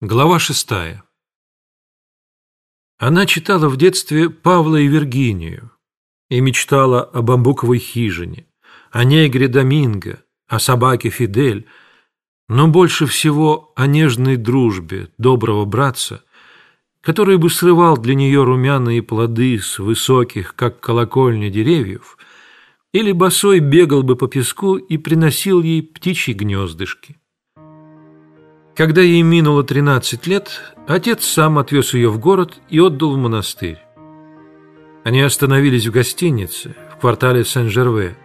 Глава шестая. Она читала в детстве Павла и Виргинию и мечтала о бамбуковой хижине, о негре Доминго, о собаке Фидель, но больше всего о нежной дружбе доброго братца, который бы срывал для нее румяные плоды с высоких, как колокольня, деревьев, или босой бегал бы по песку и приносил ей птичьи гнездышки. Когда ей минуло 13 лет, отец сам отвез ее в город и отдал в монастырь. Они остановились в гостинице в квартале Сен-Жерве.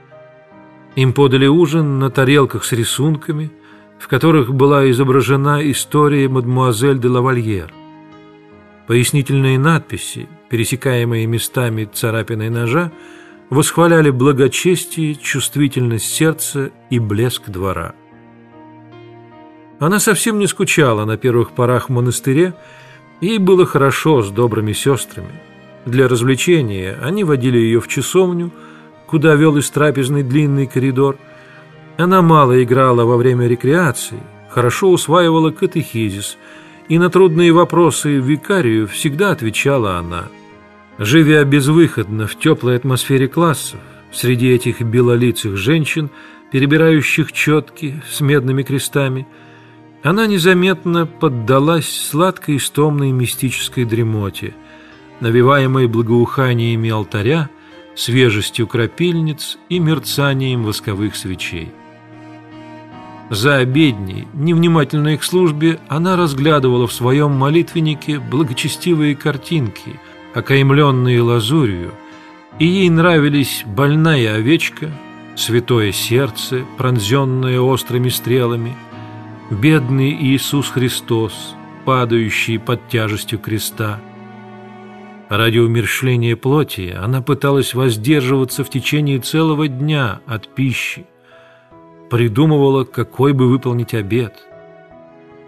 Им подали ужин на тарелках с рисунками, в которых была изображена история мадмуазель де лавальер. Пояснительные надписи, пересекаемые местами царапиной ножа, восхваляли благочестие, чувствительность сердца и блеск двора. Она совсем не скучала на первых порах в монастыре, ей было хорошо с добрыми сестрами. Для развлечения они водили ее в часовню, куда вел из трапезный длинный коридор. Она мало играла во время рекреации, хорошо усваивала катехизис, и на трудные вопросы викарию всегда отвечала она. Живя безвыходно в теплой атмосфере классов, среди этих белолицых женщин, перебирающих четки с медными крестами – она незаметно поддалась сладкой истомной мистической дремоте, навеваемой благоуханиями алтаря, свежестью крапильниц и мерцанием восковых свечей. За обедней, невнимательной к службе, она разглядывала в своем молитвеннике благочестивые картинки, окаймленные лазурью, и ей нравились больная овечка, святое сердце, пронзенное острыми стрелами – бедный Иисус Христос, падающий под тяжестью креста. Ради умершления плоти она пыталась воздерживаться в течение целого дня от пищи, придумывала, какой бы выполнить обед.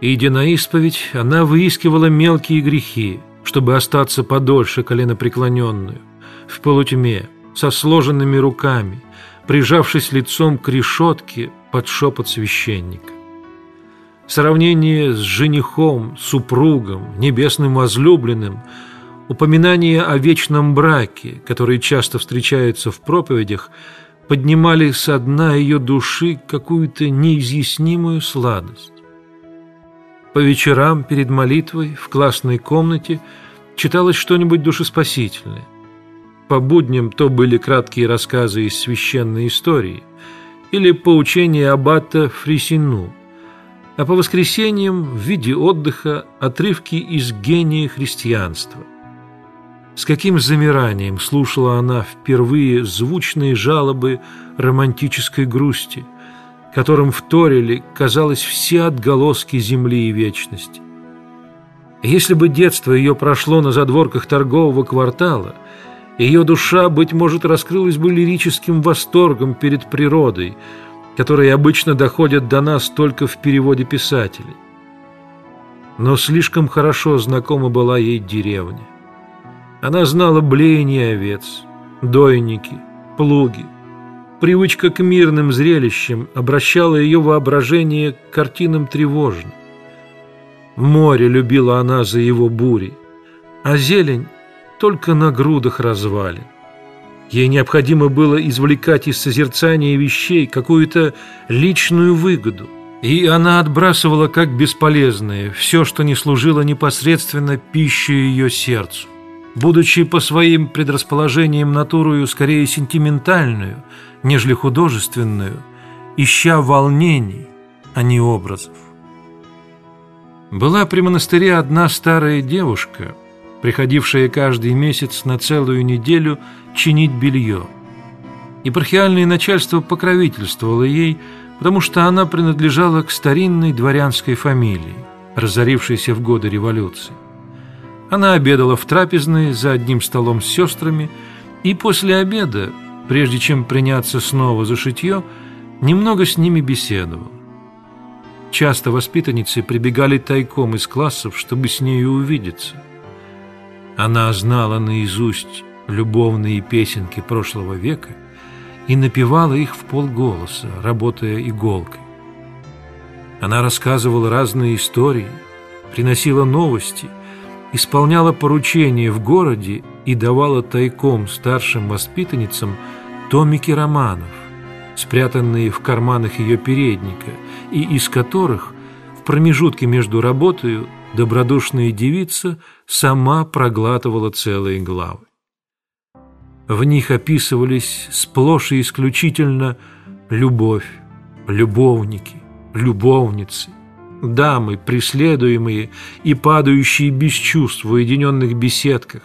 Идя на исповедь, она выискивала мелкие грехи, чтобы остаться подольше коленопреклоненную, в полутьме, со сложенными руками, прижавшись лицом к решетке под шепот священника. Сравнение с женихом, супругом, небесным возлюбленным, упоминание о вечном браке, который часто встречается в проповедях, поднимали со дна ее души какую-то неизъяснимую сладость. По вечерам перед молитвой в классной комнате читалось что-нибудь душеспасительное. По будням то были краткие рассказы из священной истории или поучения аббата Фрисину – а по воскресеньям в виде отдыха отрывки из гения христианства. С каким замиранием слушала она впервые звучные жалобы романтической грусти, которым вторили, казалось, все отголоски земли и вечности. Если бы детство ее прошло на задворках торгового квартала, ее душа, быть может, раскрылась бы лирическим восторгом перед природой – которые обычно доходят до нас только в переводе писателей. Но слишком хорошо знакома была ей деревня. Она знала блеяние овец, дойники, плуги. Привычка к мирным зрелищам обращала ее воображение к картинам тревожным. Море любила она за его бури, а зелень только на грудах развалин. Ей необходимо было извлекать из созерцания вещей какую-то личную выгоду. И она отбрасывала как бесполезное все, что не служило непосредственно пищей ее сердцу. Будучи по своим предрасположениям натурою скорее сентиментальную, нежели художественную, ища волнений, а не образов. Была при монастыре одна старая девушка – приходившая каждый месяц на целую неделю чинить белье. Епархиальное начальство покровительствовало ей, потому что она принадлежала к старинной дворянской фамилии, разорившейся в годы революции. Она обедала в трапезной за одним столом с сестрами, и после обеда, прежде чем приняться снова за шитье, немного с ними беседовала. Часто воспитанницы прибегали тайком из классов, чтобы с нею увидеться – она знала наизусть любовные песенки прошлого века и напевала их в полголоса, работая иголкой. Она рассказывала разные истории, приносила новости, исполняла поручения в городе и давала тайком старшим воспитанницам томики романов, спрятанные в карманах ее передника, и из которых в промежутке между работой добродушная девица сама проглатывала целые главы. В них описывались сплошь и исключительно любовь, любовники, любовницы, дамы, преследуемые и падающие без чувств в уединенных беседках,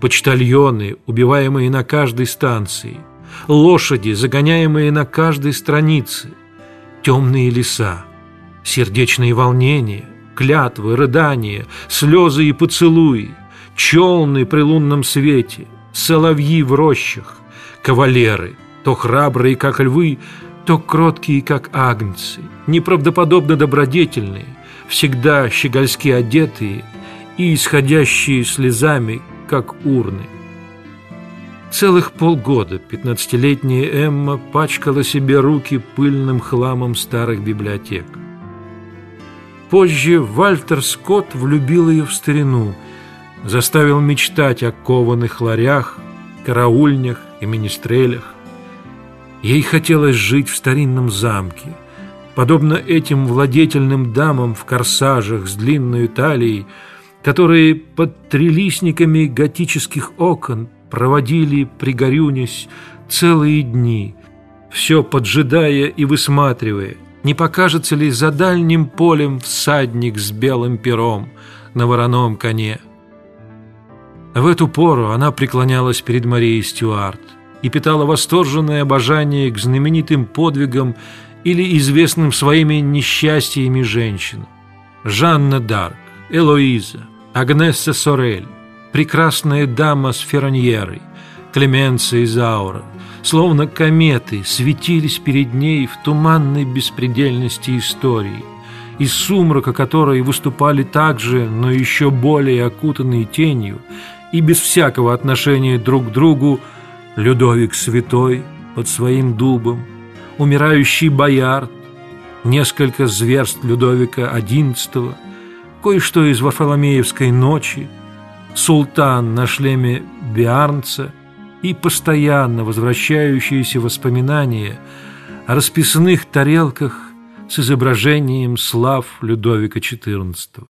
почтальоны, убиваемые на каждой станции, лошади, загоняемые на каждой странице, темные леса, сердечные волнения, клятвы, рыдания, слезы и поцелуи, челны при лунном свете, соловьи в рощах, кавалеры, то храбрые, как львы, то кроткие, как агнцы, неправдоподобно добродетельные, всегда щегольски одетые и исходящие слезами, как урны. Целых полгода пятнадцатилетняя Эмма пачкала себе руки пыльным хламом старых библиотек. Позже Вальтер Скотт влюбил ее в старину, заставил мечтать о кованых ларях, караульнях и министрелях. Ей хотелось жить в старинном замке, подобно этим владетельным дамам в корсажах с длинной талией, которые под трилистниками готических окон проводили, пригорюнясь, целые дни, все поджидая и высматривая, не покажется ли за дальним полем всадник с белым пером на вороном коне. В эту пору она преклонялась перед Марией Стюарт и питала восторженное обожание к знаменитым подвигам или известным своими несчастьями женщин. Жанна Дарк, Элоиза, Агнесса Сорель, прекрасная дама с Ферраньерой, Клеменция Изаура, словно кометы, светились перед ней в туманной беспредельности истории, из сумрака которой выступали также, но еще более окутанные тенью и без всякого отношения друг к другу Людовик Святой под своим дубом, умирающий Боярд, несколько зверств Людовика XI, кое-что из Варфоломеевской ночи, султан на шлеме Биарнца – и постоянно возвращающиеся воспоминания о расписных тарелках с изображением слав Людовика XIV.